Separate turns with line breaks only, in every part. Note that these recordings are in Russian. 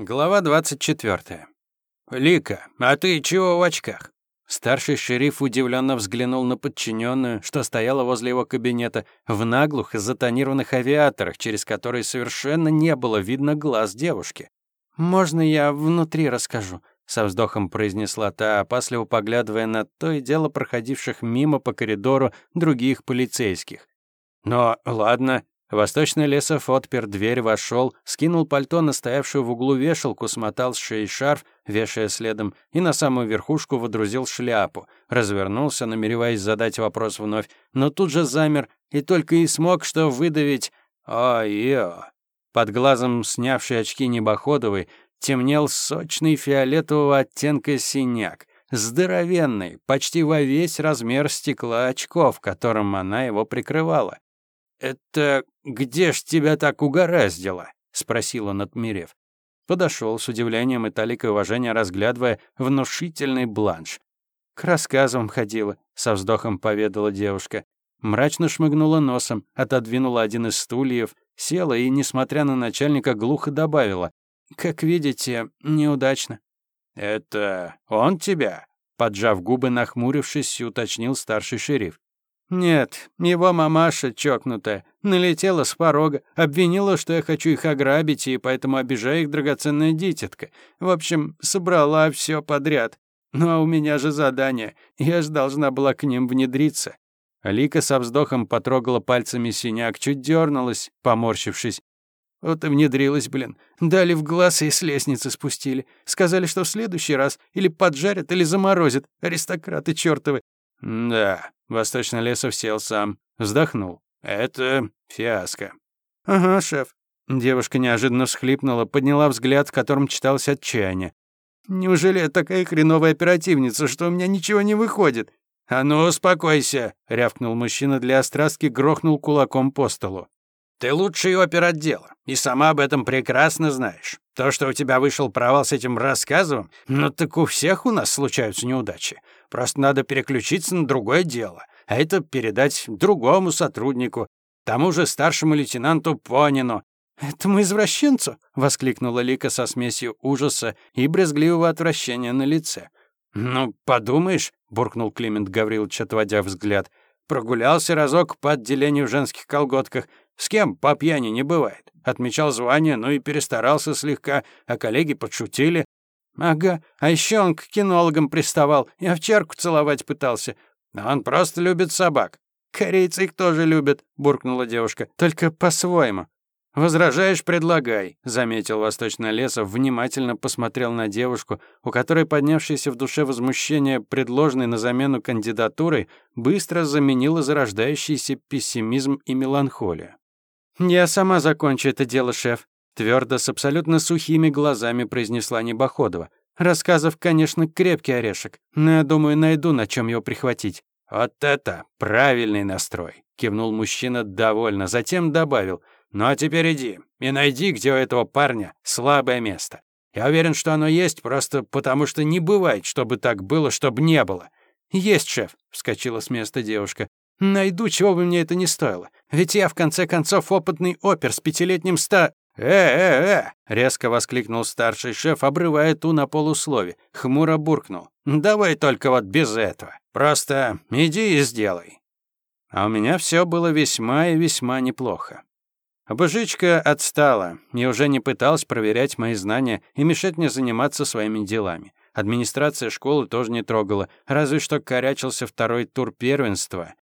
Глава 24. «Лика, а ты чего в очках?» Старший шериф удивленно взглянул на подчиненную, что стояла возле его кабинета, в наглых затонированных авиаторах, через которые совершенно не было видно глаз девушки. «Можно я внутри расскажу?» — со вздохом произнесла та, опасливо поглядывая на то и дело проходивших мимо по коридору других полицейских. «Но ладно», Восточный лесов отпер дверь, вошел, скинул пальто на стоявшую в углу вешалку, смотал с шеи шарф, вешая следом, и на самую верхушку водрузил шляпу. Развернулся, намереваясь задать вопрос вновь, но тут же замер и только и смог что выдавить «Ой-ё». Под глазом снявший очки небоходовый темнел сочный фиолетового оттенка синяк, здоровенный, почти во весь размер стекла очков, которым она его прикрывала. «Это где ж тебя так угораздило?» — спросил он, отмерев. Подошел с удивлением и таликой уважения, разглядывая внушительный бланш. «К рассказам ходила», — со вздохом поведала девушка. Мрачно шмыгнула носом, отодвинула один из стульев, села и, несмотря на начальника, глухо добавила. «Как видите, неудачно». «Это он тебя?» Поджав губы, нахмурившись, уточнил старший шериф. Нет, его мамаша чокнутая налетела с порога, обвинила, что я хочу их ограбить, и поэтому обижаю их драгоценная дитятка. В общем, собрала все подряд. Ну а у меня же задание, я же должна была к ним внедриться. Алика со вздохом потрогала пальцами синяк, чуть дернулась, поморщившись. Вот и внедрилась, блин. Дали в глаз и с лестницы спустили. Сказали, что в следующий раз или поджарят, или заморозят. Аристократы чертовы. Да, Восточный лесов сел сам, вздохнул. Это фиаско. Ага, шеф. Девушка неожиданно всхлипнула, подняла взгляд, в котором читалось отчаяние. Неужели я такая хреновая оперативница, что у меня ничего не выходит? А ну, успокойся, рявкнул мужчина для острастки, грохнул кулаком по столу. Ты лучший опер отдела, и сама об этом прекрасно знаешь. То, что у тебя вышел провал с этим рассказом, ну так у всех у нас случаются неудачи. Просто надо переключиться на другое дело, а это передать другому сотруднику, тому же старшему лейтенанту Понину. «Этому извращенцу?» — воскликнула Лика со смесью ужаса и брезгливого отвращения на лице. «Ну, подумаешь», — буркнул Климент Гаврилович, отводя взгляд, «прогулялся разок по отделению в женских колготках, с кем по пьяни не бывает. Отмечал звание, ну и перестарался слегка, а коллеги подшутили. Ага, а еще он к кинологам приставал и овчарку целовать пытался. А он просто любит собак. Корейцы их тоже любят, буркнула девушка, только по-своему. «Возражаешь, предлагай», — заметил Восточный Лесов, внимательно посмотрел на девушку, у которой поднявшееся в душе возмущение, предложенной на замену кандидатурой, быстро заменило зарождающийся пессимизм и меланхолию. «Я сама закончу это дело, шеф», — твердо, с абсолютно сухими глазами произнесла Небоходова. «Рассказов, конечно, крепкий орешек, но я думаю, найду, на чем его прихватить». «Вот это правильный настрой», — кивнул мужчина довольно, затем добавил. «Ну а теперь иди и найди, где у этого парня слабое место. Я уверен, что оно есть, просто потому что не бывает, чтобы так было, чтобы не было». «Есть, шеф», — вскочила с места девушка. Найду, чего бы мне это не стоило. Ведь я, в конце концов, опытный опер с пятилетним ста... «Э-э-э!» — резко воскликнул старший шеф, обрывая ту на полуслове. Хмуро буркнул. «Давай только вот без этого. Просто иди и сделай». А у меня все было весьма и весьма неплохо. Божичка отстала и уже не пыталась проверять мои знания и мешать мне заниматься своими делами. Администрация школы тоже не трогала, разве что корячился второй тур первенства,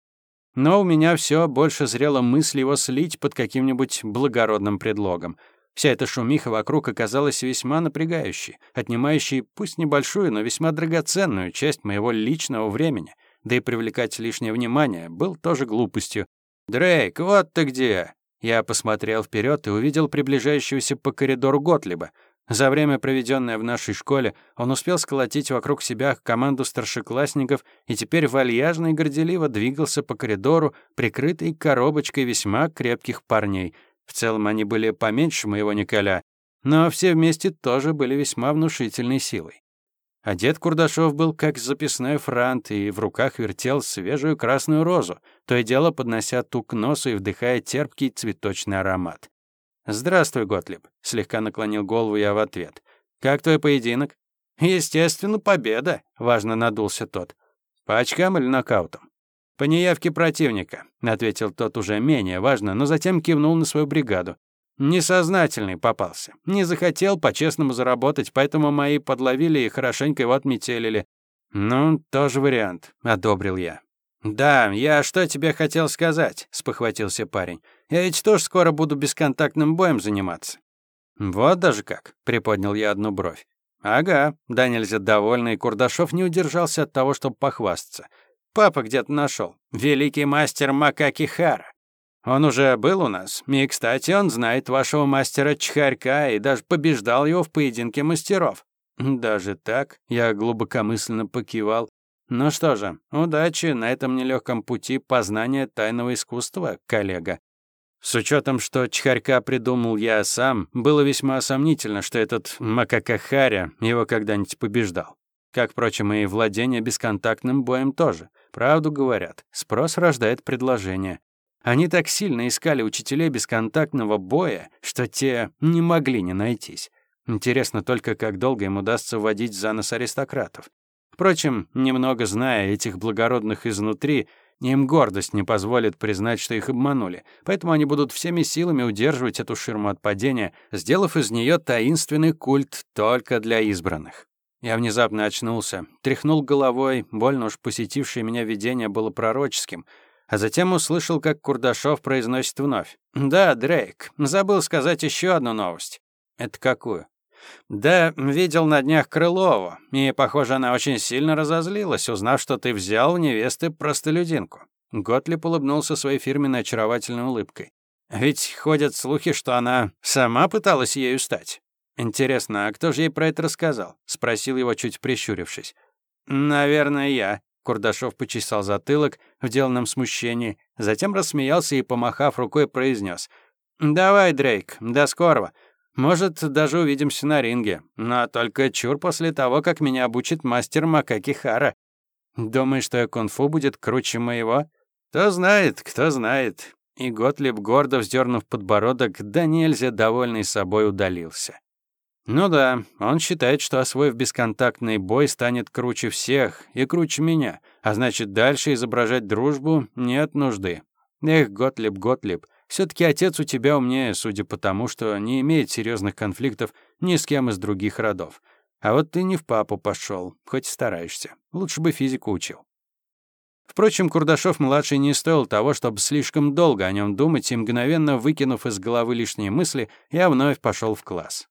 но у меня все больше зрела мысль его слить под каким-нибудь благородным предлогом. Вся эта шумиха вокруг оказалась весьма напрягающей, отнимающей пусть небольшую, но весьма драгоценную часть моего личного времени. Да и привлекать лишнее внимание был тоже глупостью. «Дрейк, вот ты где!» Я посмотрел вперед и увидел приближающегося по коридору Готлиба. За время, проведенное в нашей школе, он успел сколотить вокруг себя команду старшеклассников и теперь вальяжно и горделиво двигался по коридору, прикрытый коробочкой весьма крепких парней. В целом они были поменьше моего Николя, но все вместе тоже были весьма внушительной силой. Одет Курдашов был как записной франт и в руках вертел свежую красную розу, то и дело поднося ту к носу и вдыхая терпкий цветочный аромат. «Здравствуй, Готлиб», — слегка наклонил голову я в ответ. Как твой поединок?» «Естественно, победа», — важно надулся тот. «По очкам или нокаутом?» «По неявке противника», — ответил тот уже менее важно, но затем кивнул на свою бригаду. «Несознательный попался. Не захотел по-честному заработать, поэтому мои подловили и хорошенько его отметелили». «Ну, тоже вариант», — одобрил я. «Да, я что тебе хотел сказать?» — спохватился парень. «Я ведь тоже скоро буду бесконтактным боем заниматься». «Вот даже как», — приподнял я одну бровь. «Ага», — да довольный, Курдашов не удержался от того, чтобы похвастаться. «Папа где-то нашел. Великий мастер Макаки Хара. Он уже был у нас, и, кстати, он знает вашего мастера Чхарька и даже побеждал его в поединке мастеров». «Даже так?» — я глубокомысленно покивал. Ну что же, удачи на этом нелегком пути познания тайного искусства, коллега. С учетом, что Чхарька придумал я сам, было весьма сомнительно, что этот Макакахаря его когда-нибудь побеждал. Как, впрочем, и владение бесконтактным боем тоже. Правду говорят, спрос рождает предложение. Они так сильно искали учителей бесконтактного боя, что те не могли не найтись. Интересно только, как долго им удастся вводить за нос аристократов. Впрочем, немного зная этих благородных изнутри, им гордость не позволит признать, что их обманули, поэтому они будут всеми силами удерживать эту ширму от падения, сделав из нее таинственный культ только для избранных. Я внезапно очнулся, тряхнул головой, больно уж посетившее меня видение было пророческим, а затем услышал, как Курдашов произносит вновь. «Да, Дрейк, забыл сказать еще одну новость». «Это какую?» «Да, видел на днях Крылову, и, похоже, она очень сильно разозлилась, узнав, что ты взял у невесты простолюдинку». Готлип улыбнулся своей фирменной очаровательной улыбкой. «Ведь ходят слухи, что она сама пыталась ею стать». «Интересно, а кто же ей про это рассказал?» — спросил его, чуть прищурившись. «Наверное, я», — Курдашов почесал затылок в деланном смущении, затем рассмеялся и, помахав рукой, произнес: «Давай, Дрейк, до скорого. Может, даже увидимся на ринге. Но только чур после того, как меня обучит мастер Макаки Хара. Думаешь, что кунг-фу будет круче моего? Кто знает, кто знает. И Готлиб, гордо вздернув подбородок, да нельзя довольный собой удалился. Ну да, он считает, что освоив бесконтактный бой станет круче всех и круче меня, а значит, дальше изображать дружбу нет нужды. Эх, Готлиб, Готлиб, все-таки отец у тебя умнее, судя по тому, что не имеет серьезных конфликтов ни с кем из других родов. А вот ты не в папу пошел, хоть стараешься. Лучше бы физику учил. Впрочем, Курдашов-младший не стоил того, чтобы слишком долго о нем думать, и мгновенно выкинув из головы лишние мысли, я вновь пошел в класс.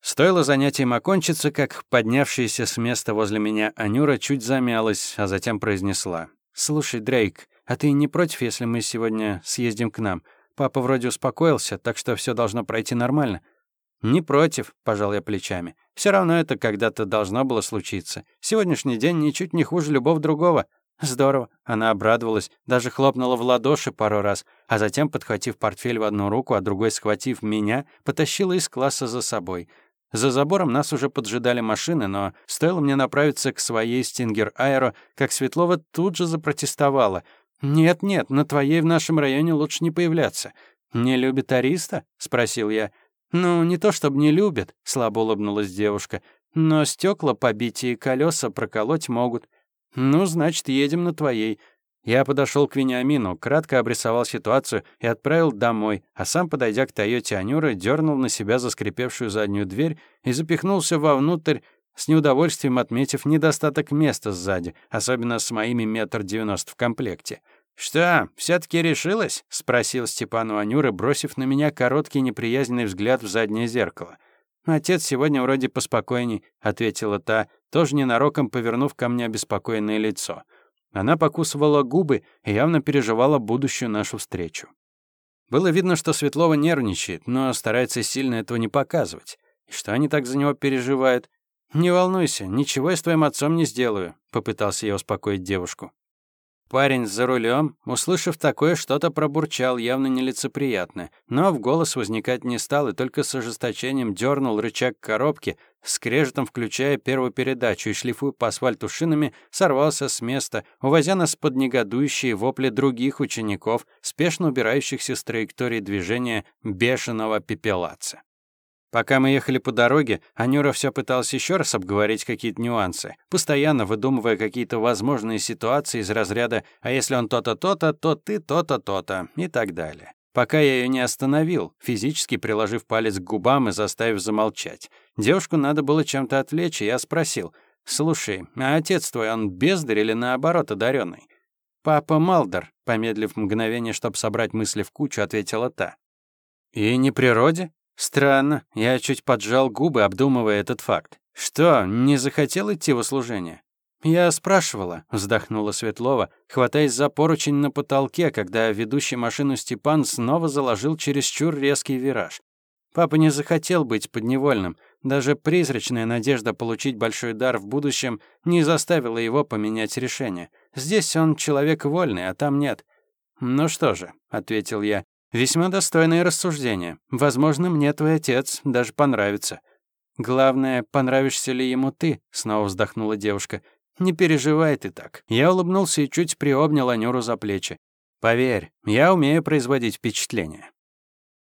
Стоило занятием окончиться, как поднявшаяся с места возле меня Анюра чуть замялась, а затем произнесла. «Слушай, Дрейк, а ты не против, если мы сегодня съездим к нам? Папа вроде успокоился, так что все должно пройти нормально». «Не против», — пожал я плечами. Все равно это когда-то должно было случиться. Сегодняшний день ничуть не хуже любого другого». «Здорово». Она обрадовалась, даже хлопнула в ладоши пару раз, а затем, подхватив портфель в одну руку, а другой схватив меня, потащила из класса за собой. За забором нас уже поджидали машины, но стоило мне направиться к своей «Стингер Аэро», как Светлова тут же запротестовала — «Нет-нет, на твоей в нашем районе лучше не появляться». «Не любит Ариста?» — спросил я. «Ну, не то чтобы не любят», — слабо улыбнулась девушка. «Но стекла побить и колеса проколоть могут». «Ну, значит, едем на твоей». Я подошел к Вениамину, кратко обрисовал ситуацию и отправил домой, а сам, подойдя к Тойоте Анюры, дернул на себя заскрипевшую заднюю дверь и запихнулся вовнутрь, с неудовольствием отметив недостаток места сзади, особенно с моими метр девяносто в комплекте. «Что, все таки решилась?» — спросил Степан у Анюры, бросив на меня короткий неприязненный взгляд в заднее зеркало. «Отец сегодня вроде поспокойней», — ответила та, тоже ненароком повернув ко мне обеспокоенное лицо. Она покусывала губы и явно переживала будущую нашу встречу. Было видно, что Светлова нервничает, но старается сильно этого не показывать. И что они так за него переживают? «Не волнуйся, ничего я с твоим отцом не сделаю», — попытался я успокоить девушку. Парень за рулем, услышав такое, что-то пробурчал, явно нелицеприятно, но в голос возникать не стал и только с ожесточением дернул рычаг коробки, скрежетом включая первую передачу и шлифуя по асфальту шинами, сорвался с места, увозя нас под негодующие вопли других учеников, спешно убирающихся с траектории движения бешеного пепелаца. Пока мы ехали по дороге, Анюра все пыталась еще раз обговорить какие-то нюансы, постоянно выдумывая какие-то возможные ситуации из разряда «а если он то-то, то-то, то ты то-то, то-то» и так далее. Пока я ее не остановил, физически приложив палец к губам и заставив замолчать. Девушку надо было чем-то отвлечь, и я спросил, «Слушай, а отец твой, он бездарь или наоборот одаренный? «Папа Малдер», — помедлив мгновение, чтобы собрать мысли в кучу, ответила та. «И не природе?» Странно, я чуть поджал губы, обдумывая этот факт. Что, не захотел идти в услужение? Я спрашивала, вздохнула Светлова, хватаясь за поручень на потолке, когда ведущий машину Степан снова заложил чересчур резкий вираж. Папа не захотел быть подневольным. Даже призрачная надежда получить большой дар в будущем не заставила его поменять решение. Здесь он человек вольный, а там нет. «Ну что же», — ответил я, Весьма достойное рассуждение. Возможно, мне твой отец даже понравится. Главное, понравишься ли ему ты, снова вздохнула девушка. Не переживай ты так. Я улыбнулся и чуть приобнял Анюру за плечи. Поверь, я умею производить впечатление.